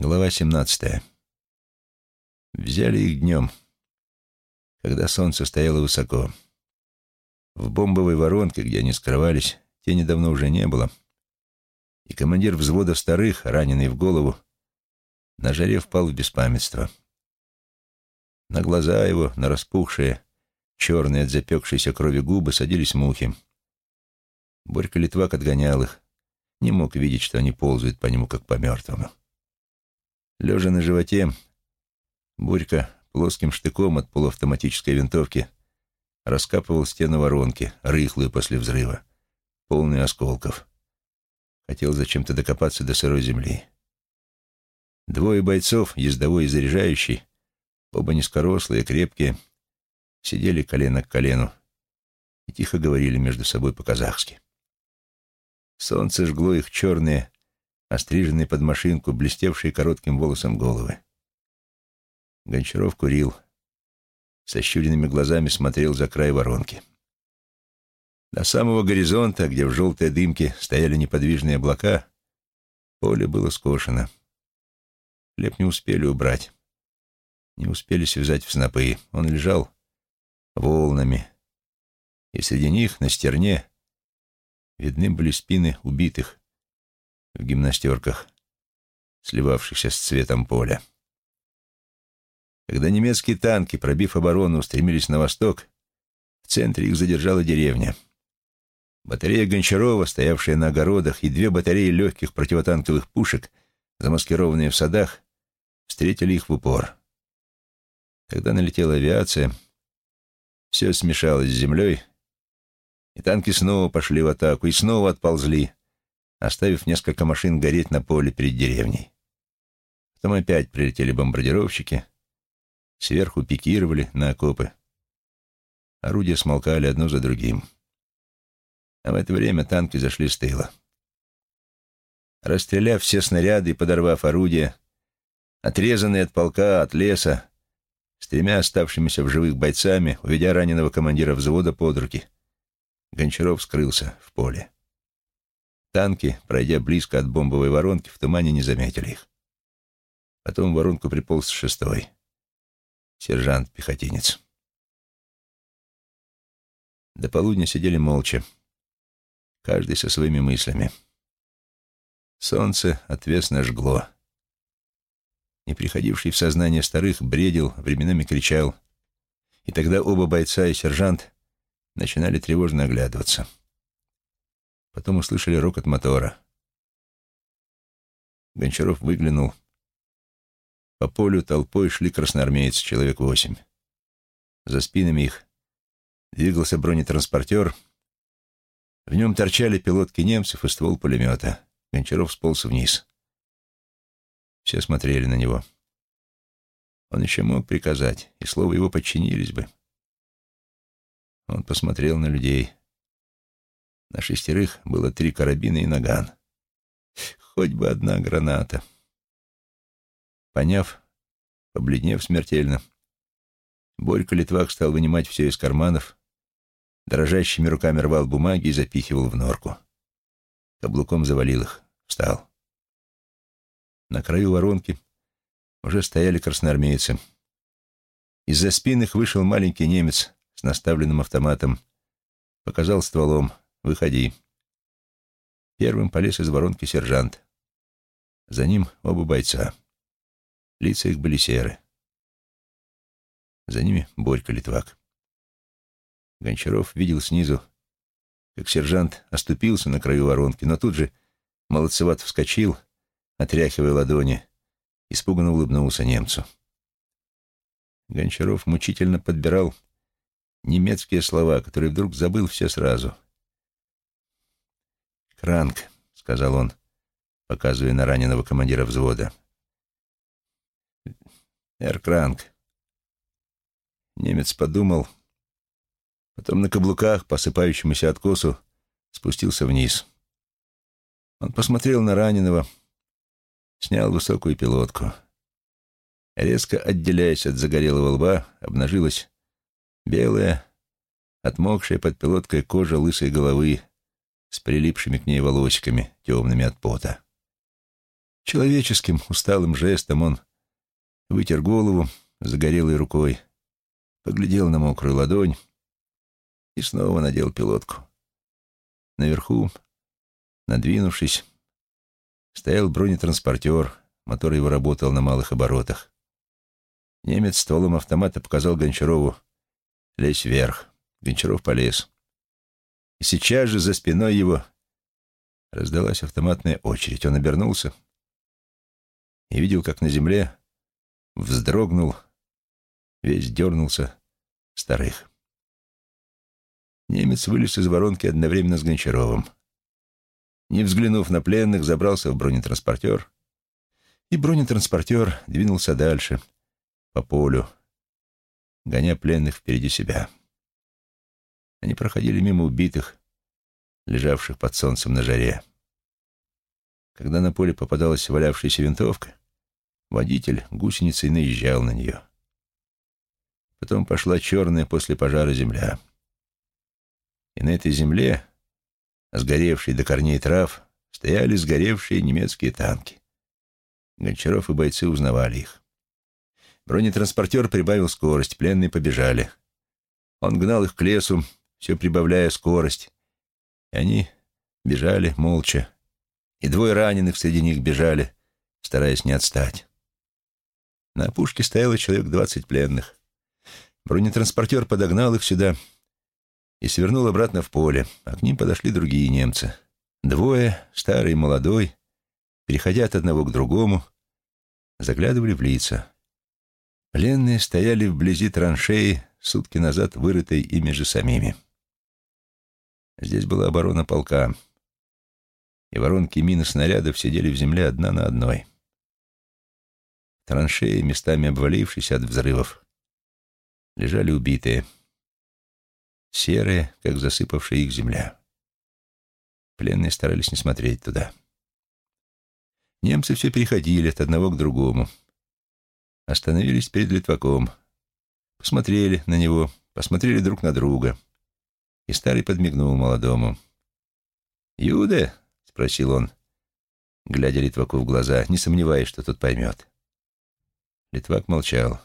Глава 17. Взяли их днем, когда солнце стояло высоко. В бомбовой воронке, где они скрывались, тени давно уже не было, и командир взвода старых, раненый в голову, на жаре впал в беспамятство. На глаза его, на распухшие, черные от запекшейся крови губы, садились мухи. Борька Литвак отгонял их, не мог видеть, что они ползают по нему, как по мертвому. Лежа на животе, Бурька плоским штыком от полуавтоматической винтовки раскапывал стену воронки, рыхлую после взрыва, полную осколков. Хотел зачем-то докопаться до сырой земли. Двое бойцов, ездовой и заряжающий, оба низкорослые, крепкие, сидели колено к колену и тихо говорили между собой по-казахски. Солнце жгло их черные, остриженные под машинку, блестевшие коротким волосом головы. Гончаров курил, со щуренными глазами смотрел за край воронки. До самого горизонта, где в желтой дымке стояли неподвижные облака, поле было скошено. Хлеб не успели убрать, не успели связать в снопы. Он лежал волнами, и среди них на стерне видны были спины убитых, в гимнастерках, сливавшихся с цветом поля. Когда немецкие танки, пробив оборону, устремились на восток, в центре их задержала деревня. Батарея Гончарова, стоявшая на огородах, и две батареи легких противотанковых пушек, замаскированные в садах, встретили их в упор. Когда налетела авиация, все смешалось с землей, и танки снова пошли в атаку, и снова отползли, оставив несколько машин гореть на поле перед деревней. Потом опять прилетели бомбардировщики, сверху пикировали на окопы. Орудия смолкали одно за другим. А в это время танки зашли с тыла. Расстреляв все снаряды и подорвав орудия, отрезанные от полка, от леса, с тремя оставшимися в живых бойцами, уведя раненого командира взвода под руки, Гончаров скрылся в поле. Танки, пройдя близко от бомбовой воронки, в тумане не заметили их. Потом в воронку приполз шестой. Сержант-пехотинец. До полудня сидели молча, каждый со своими мыслями. Солнце отвесно жгло. Не приходивший в сознание старых бредил, временами кричал, и тогда оба бойца и сержант начинали тревожно оглядываться. Потом услышали рокот мотора. Гончаров выглянул. По полю толпой шли красноармейцы, человек восемь. За спинами их двигался бронетранспортер. В нем торчали пилотки немцев и ствол пулемета. Гончаров сполз вниз. Все смотрели на него. Он еще мог приказать, и слово его подчинились бы. Он посмотрел на людей. На шестерых было три карабина и наган. Хоть бы одна граната. Поняв, побледнев смертельно, Борька Литвак стал вынимать все из карманов, дрожащими руками рвал бумаги и запихивал в норку. Каблуком завалил их, встал. На краю воронки уже стояли красноармейцы. Из-за спин их вышел маленький немец с наставленным автоматом, показал стволом — Выходи. Первым полез из воронки сержант. За ним оба бойца. Лица их были серы. За ними Борька Литвак. Гончаров видел снизу, как сержант оступился на краю воронки, но тут же молодцеват вскочил, отряхивая ладони, испуганно улыбнулся немцу. Гончаров мучительно подбирал немецкие слова, которые вдруг забыл все сразу — «Кранк», — сказал он, показывая на раненого командира взвода. «Эр Кранк». Немец подумал, потом на каблуках, посыпающемуся откосу, спустился вниз. Он посмотрел на раненого, снял высокую пилотку. Резко отделяясь от загорелого лба, обнажилась белая, отмокшая под пилоткой кожа лысой головы с прилипшими к ней волосиками, темными от пота. Человеческим усталым жестом он вытер голову загорелой рукой, поглядел на мокрую ладонь и снова надел пилотку. Наверху, надвинувшись, стоял бронетранспортер, мотор его работал на малых оборотах. Немец стволом автомата показал Гончарову «Лезь вверх». Гончаров полез. И сейчас же за спиной его раздалась автоматная очередь. Он обернулся и видел, как на земле вздрогнул, весь дернулся старых. Немец вылез из воронки одновременно с Гончаровым. Не взглянув на пленных, забрался в бронетранспортер, и бронетранспортер двинулся дальше, по полю, гоня пленных впереди себя. Они проходили мимо убитых, лежавших под солнцем на жаре. Когда на поле попадалась валявшаяся винтовка, водитель гусеницей наезжал на нее. Потом пошла черная после пожара земля. И на этой земле, сгоревшей до корней трав, стояли сгоревшие немецкие танки. Гончаров и бойцы узнавали их. Бронетранспортер прибавил скорость, пленные побежали. Он гнал их к лесу, все прибавляя скорость. И они бежали молча. И двое раненых среди них бежали, стараясь не отстать. На опушке стояло человек двадцать пленных. Бронетранспортер подогнал их сюда и свернул обратно в поле, а к ним подошли другие немцы. Двое, старый и молодой, переходя от одного к другому, заглядывали в лица. Пленные стояли вблизи траншеи, сутки назад вырытой ими же самими. Здесь была оборона полка, и воронки мин и снарядов сидели в земле одна на одной. Траншеи, местами обвалившись от взрывов, лежали убитые, серые, как засыпавшая их земля. Пленные старались не смотреть туда. Немцы все переходили от одного к другому. Остановились перед Литваком, посмотрели на него, посмотрели друг на друга — и старый подмигнул молодому. «Юде?» — спросил он, глядя Литваку в глаза, не сомневаясь, что тот поймет. Литвак молчал.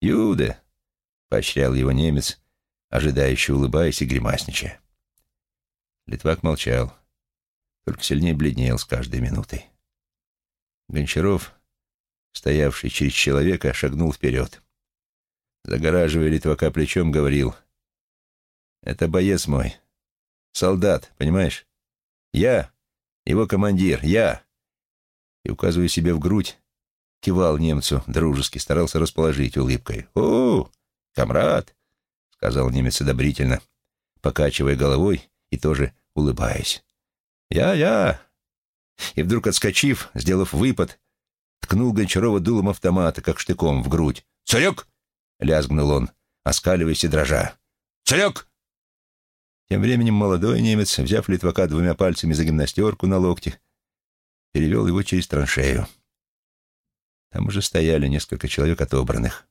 «Юде!» — поощрял его немец, ожидающе улыбаясь и гримасничая. Литвак молчал, только сильнее бледнел с каждой минутой. Гончаров, стоявший через человека, шагнул вперед. Загораживая Литвака плечом, говорил — это боец мой. Солдат, понимаешь? Я, его командир, я. И, указывая себе в грудь, кивал немцу дружески, старался расположить улыбкой. «О, комрад!» — сказал немец одобрительно, покачивая головой и тоже улыбаясь. «Я-я!» И вдруг, отскочив, сделав выпад, ткнул Гончарова дулом автомата, как штыком, в грудь. «Царек!» — лязгнул он, оскаливаясь и дрожа. «Царек!» Тем временем молодой немец, взяв Литвака двумя пальцами за гимнастерку на локте, перевел его через траншею. Там уже стояли несколько человек отобранных.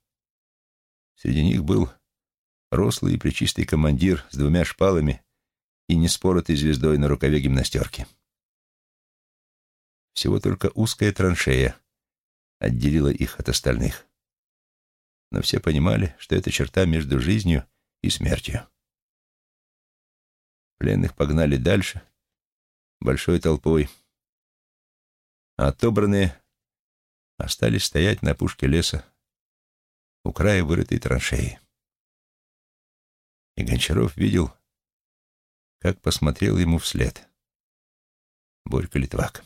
Среди них был рослый и плечистый командир с двумя шпалами и неспоротой звездой на рукаве гимнастерки. Всего только узкая траншея отделила их от остальных. Но все понимали, что это черта между жизнью и смертью. Пленных погнали дальше, большой толпой, а отобранные остались стоять на опушке леса у края вырытой траншеи. И Гончаров видел, как посмотрел ему вслед Борька Литвак.